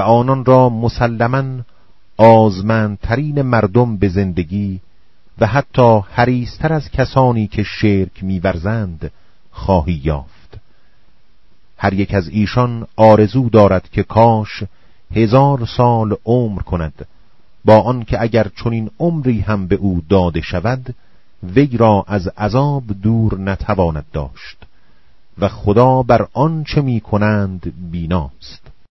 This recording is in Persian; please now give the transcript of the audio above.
و آنان را مسلما آزمندترین مردم به زندگی و حتی حریستر از کسانی که شرک میورزند خواهی یافت. هر یک از ایشان آرزو دارد که کاش هزار سال عمر کند. با آنکه اگر چنین عمری هم به او داده شود وی را از عذاب دور نتواند داشت و خدا بر آنچه می‌کنند بیناست.